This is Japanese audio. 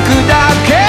くだけ